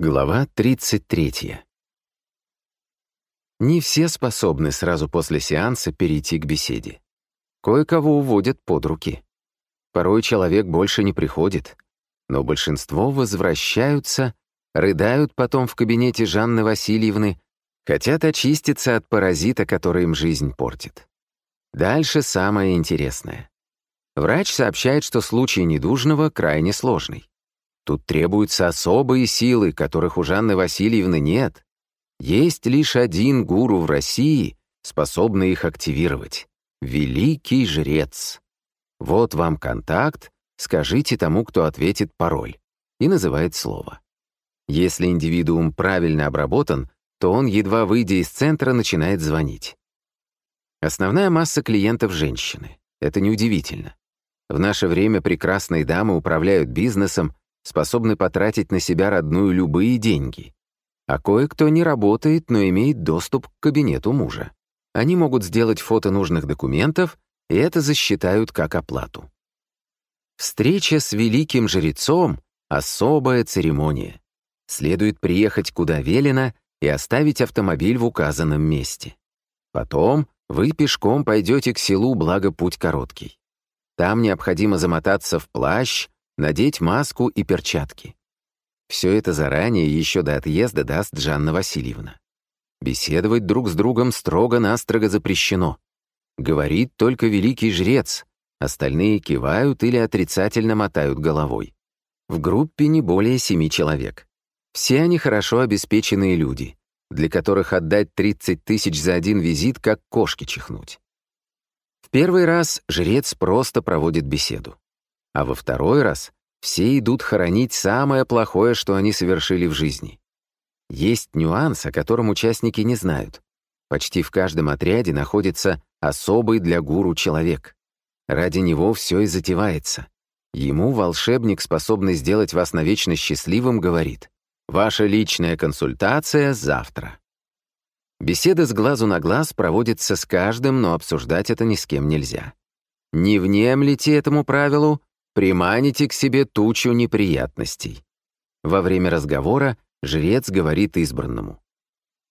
Глава 33. Не все способны сразу после сеанса перейти к беседе. Кое-кого уводят под руки. Порой человек больше не приходит, но большинство возвращаются, рыдают потом в кабинете Жанны Васильевны, хотят очиститься от паразита, который им жизнь портит. Дальше самое интересное. Врач сообщает, что случай недужного крайне сложный. Тут требуются особые силы, которых у Жанны Васильевны нет. Есть лишь один гуру в России, способный их активировать. Великий жрец. Вот вам контакт, скажите тому, кто ответит пароль. И называет слово. Если индивидуум правильно обработан, то он, едва выйдя из центра, начинает звонить. Основная масса клиентов — женщины. Это неудивительно. В наше время прекрасные дамы управляют бизнесом, способны потратить на себя родную любые деньги. А кое-кто не работает, но имеет доступ к кабинету мужа. Они могут сделать фото нужных документов, и это засчитают как оплату. Встреча с великим жрецом — особая церемония. Следует приехать куда велено и оставить автомобиль в указанном месте. Потом вы пешком пойдете к селу, благо путь короткий. Там необходимо замотаться в плащ, надеть маску и перчатки. Все это заранее, еще до отъезда, даст Жанна Васильевна. Беседовать друг с другом строго-настрого запрещено. Говорит только великий жрец, остальные кивают или отрицательно мотают головой. В группе не более семи человек. Все они хорошо обеспеченные люди, для которых отдать 30 тысяч за один визит, как кошки чихнуть. В первый раз жрец просто проводит беседу а во второй раз все идут хоронить самое плохое, что они совершили в жизни. Есть нюанс, о котором участники не знают. Почти в каждом отряде находится особый для гуру человек. Ради него все и затевается. Ему волшебник, способный сделать вас навечно счастливым, говорит «Ваша личная консультация завтра». Беседа с глазу на глаз проводится с каждым, но обсуждать это ни с кем нельзя. Не внемлите этому правилу, приманите к себе тучу неприятностей. Во время разговора жрец говорит избранному.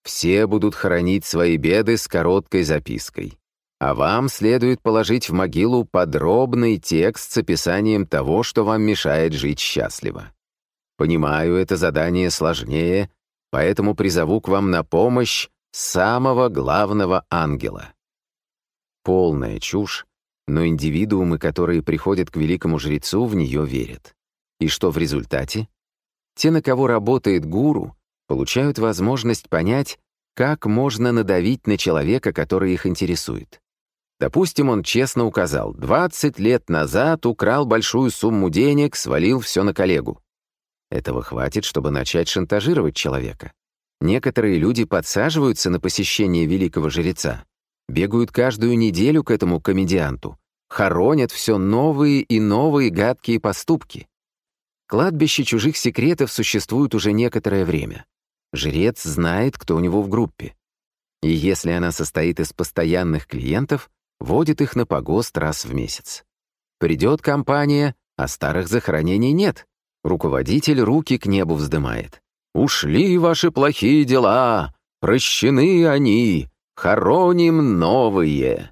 Все будут хоронить свои беды с короткой запиской. А вам следует положить в могилу подробный текст с описанием того, что вам мешает жить счастливо. Понимаю, это задание сложнее, поэтому призову к вам на помощь самого главного ангела. Полная чушь, но индивидуумы, которые приходят к великому жрецу, в нее верят. И что в результате? Те, на кого работает гуру, получают возможность понять, как можно надавить на человека, который их интересует. Допустим, он честно указал, 20 лет назад украл большую сумму денег, свалил все на коллегу. Этого хватит, чтобы начать шантажировать человека. Некоторые люди подсаживаются на посещение великого жреца, Бегают каждую неделю к этому комедианту. Хоронят все новые и новые гадкие поступки. Кладбище чужих секретов существует уже некоторое время. Жрец знает, кто у него в группе. И если она состоит из постоянных клиентов, водит их на погост раз в месяц. Придет компания, а старых захоронений нет. Руководитель руки к небу вздымает. «Ушли ваши плохие дела! Прощены они! Хороним новые.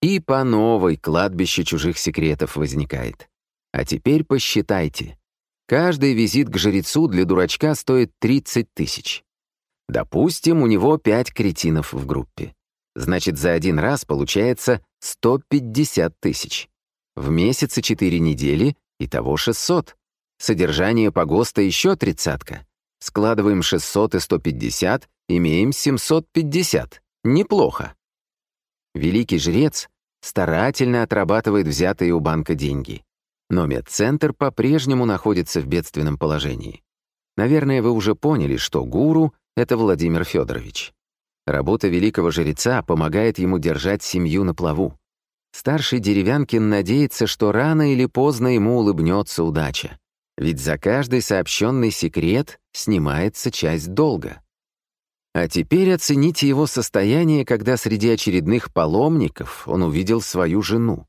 И по новой кладбище чужих секретов возникает. А теперь посчитайте. Каждый визит к жрецу для дурачка стоит 30 тысяч. Допустим, у него 5 кретинов в группе. Значит, за один раз получается 150 тысяч. В месяце 4 недели, итого 600. Содержание погоста еще тридцатка. Складываем 600 и 150, имеем 750. Неплохо. Великий жрец старательно отрабатывает взятые у банка деньги. Но медцентр по-прежнему находится в бедственном положении. Наверное, вы уже поняли, что гуру — это Владимир Федорович. Работа великого жреца помогает ему держать семью на плаву. Старший Деревянкин надеется, что рано или поздно ему улыбнется удача. Ведь за каждый сообщенный секрет снимается часть долга. А теперь оцените его состояние, когда среди очередных паломников он увидел свою жену.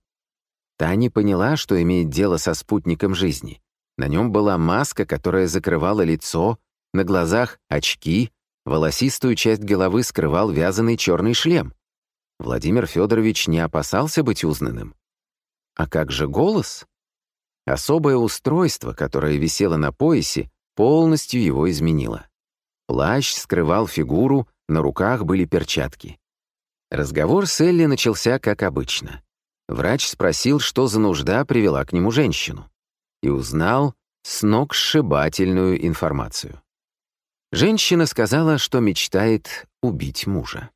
Та не поняла, что имеет дело со спутником жизни. На нем была маска, которая закрывала лицо, на глазах очки, волосистую часть головы скрывал вязаный черный шлем. Владимир Федорович не опасался быть узнанным. А как же голос? Особое устройство, которое висело на поясе, полностью его изменило. Плащ скрывал фигуру, на руках были перчатки. Разговор с Элли начался как обычно. Врач спросил, что за нужда привела к нему женщину, и узнал сногсшибательную информацию. Женщина сказала, что мечтает убить мужа.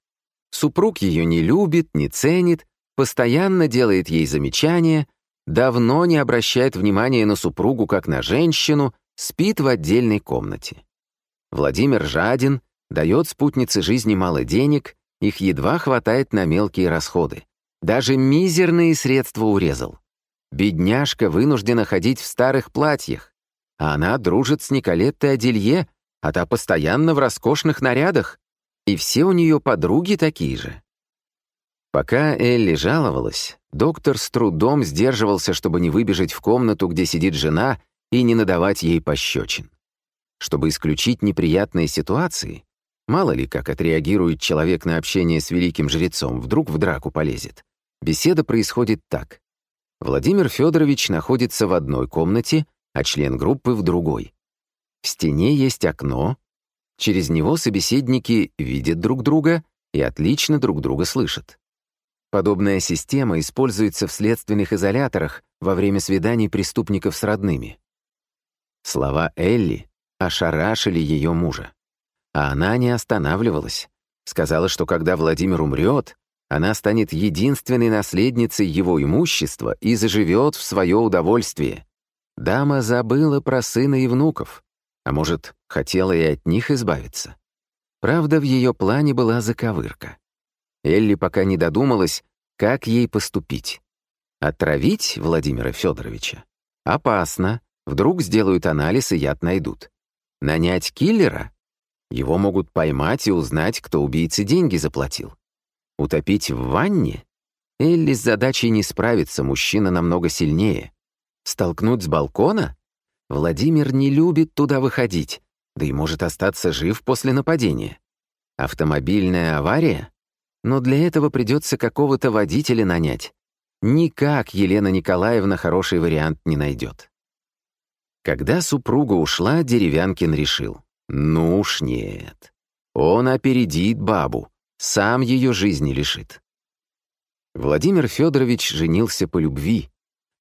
Супруг ее не любит, не ценит, постоянно делает ей замечания, давно не обращает внимания на супругу как на женщину, спит в отдельной комнате. Владимир жаден, дает спутнице жизни мало денег, их едва хватает на мелкие расходы. Даже мизерные средства урезал. Бедняжка вынуждена ходить в старых платьях, а она дружит с Николеттой Аделье, а та постоянно в роскошных нарядах, и все у нее подруги такие же. Пока Элли жаловалась, доктор с трудом сдерживался, чтобы не выбежать в комнату, где сидит жена, и не надавать ей пощечин. Чтобы исключить неприятные ситуации, мало ли как отреагирует человек на общение с великим жрецом, вдруг в драку полезет. Беседа происходит так. Владимир Федорович находится в одной комнате, а член группы в другой. В стене есть окно, через него собеседники видят друг друга и отлично друг друга слышат. Подобная система используется в следственных изоляторах во время свиданий преступников с родными. Слова Элли ошарашили ее мужа. А она не останавливалась. Сказала, что когда Владимир умрет, она станет единственной наследницей его имущества и заживет в свое удовольствие. Дама забыла про сына и внуков, а может, хотела и от них избавиться. Правда, в ее плане была заковырка. Элли пока не додумалась, как ей поступить. Отравить Владимира Федоровича? Опасно. Вдруг сделают анализ и яд найдут. Нанять киллера? Его могут поймать и узнать, кто убийце деньги заплатил. Утопить в ванне? Элли с задачей не справится, мужчина намного сильнее. Столкнуть с балкона? Владимир не любит туда выходить, да и может остаться жив после нападения. Автомобильная авария? Но для этого придется какого-то водителя нанять. Никак Елена Николаевна хороший вариант не найдет. Когда супруга ушла, Деревянкин решил. Ну уж нет. Он опередит бабу, сам ее жизни лишит. Владимир Федорович женился по любви,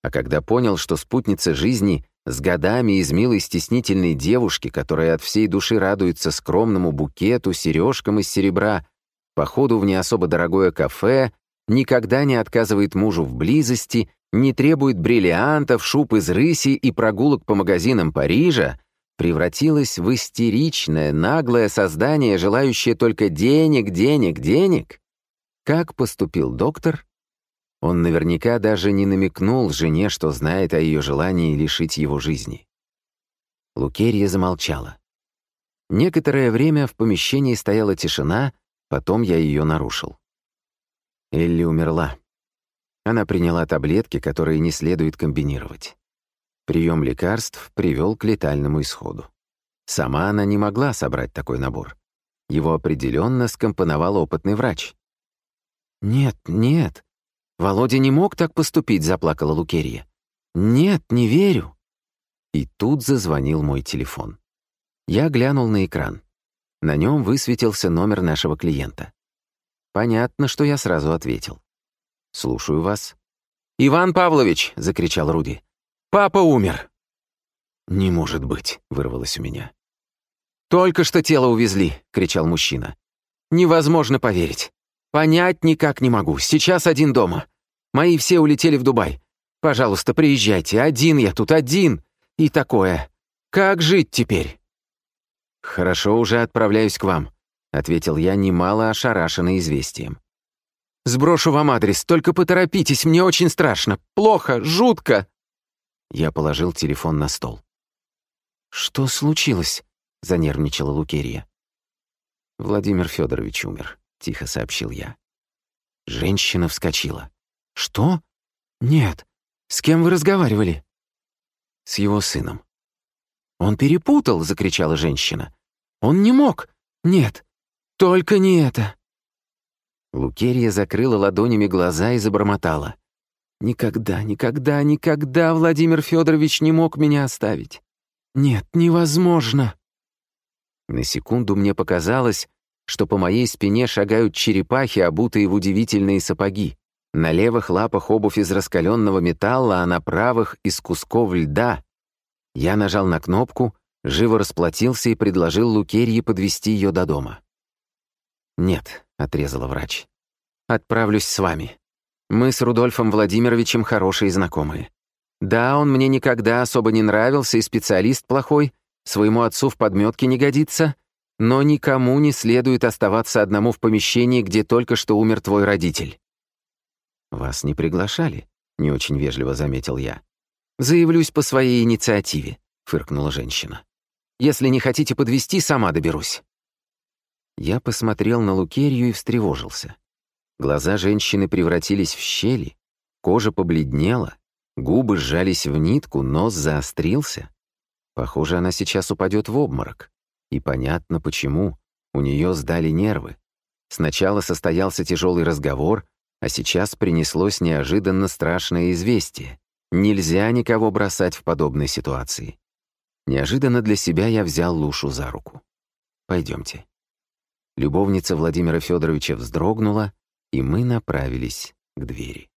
а когда понял, что спутница жизни с годами из милой стеснительной девушки, которая от всей души радуется скромному букету, сережкам из серебра, походу в не особо дорогое кафе, никогда не отказывает мужу в близости, не требует бриллиантов, шуб из рыси и прогулок по магазинам Парижа, превратилась в истеричное, наглое создание, желающее только денег, денег, денег? Как поступил доктор? Он наверняка даже не намекнул жене, что знает о ее желании лишить его жизни. Лукерья замолчала. Некоторое время в помещении стояла тишина, потом я ее нарушил. Элли умерла. Она приняла таблетки, которые не следует комбинировать. Прием лекарств привел к летальному исходу. Сама она не могла собрать такой набор. Его определенно скомпоновал опытный врач. «Нет, нет, Володя не мог так поступить», — заплакала Лукерья. «Нет, не верю». И тут зазвонил мой телефон. Я глянул на экран. На нем высветился номер нашего клиента. Понятно, что я сразу ответил. «Слушаю вас». «Иван Павлович!» — закричал Руди. Папа умер». «Не может быть», — вырвалось у меня. «Только что тело увезли», — кричал мужчина. «Невозможно поверить. Понять никак не могу. Сейчас один дома. Мои все улетели в Дубай. Пожалуйста, приезжайте. Один я тут, один. И такое. Как жить теперь?» «Хорошо, уже отправляюсь к вам», — ответил я, немало ошарашенный известием. «Сброшу вам адрес, только поторопитесь, мне очень страшно. Плохо, жутко!» Я положил телефон на стол. «Что случилось?» — занервничала Лукерия. «Владимир Федорович умер», — тихо сообщил я. Женщина вскочила. «Что? Нет. С кем вы разговаривали?» «С его сыном». «Он перепутал!» — закричала женщина. Он не мог! Нет! Только не это!» Лукерья закрыла ладонями глаза и забормотала. «Никогда, никогда, никогда Владимир Федорович не мог меня оставить. Нет, невозможно!» На секунду мне показалось, что по моей спине шагают черепахи, обутые в удивительные сапоги. На левых лапах обувь из раскаленного металла, а на правых — из кусков льда. Я нажал на кнопку, живо расплатился и предложил Лукерье подвести ее до дома. «Нет», — отрезала врач. «Отправлюсь с вами. Мы с Рудольфом Владимировичем хорошие знакомые. Да, он мне никогда особо не нравился и специалист плохой, своему отцу в подметке не годится, но никому не следует оставаться одному в помещении, где только что умер твой родитель». «Вас не приглашали», — не очень вежливо заметил я. «Заявлюсь по своей инициативе», — фыркнула женщина. «Если не хотите подвести, сама доберусь». Я посмотрел на Лукерью и встревожился. Глаза женщины превратились в щели, кожа побледнела, губы сжались в нитку, нос заострился. Похоже, она сейчас упадет в обморок. И понятно почему. У нее сдали нервы. Сначала состоялся тяжелый разговор, а сейчас принеслось неожиданно страшное известие. Нельзя никого бросать в подобной ситуации. Неожиданно для себя я взял Лушу за руку. Пойдемте. Любовница Владимира Федоровича вздрогнула, и мы направились к двери.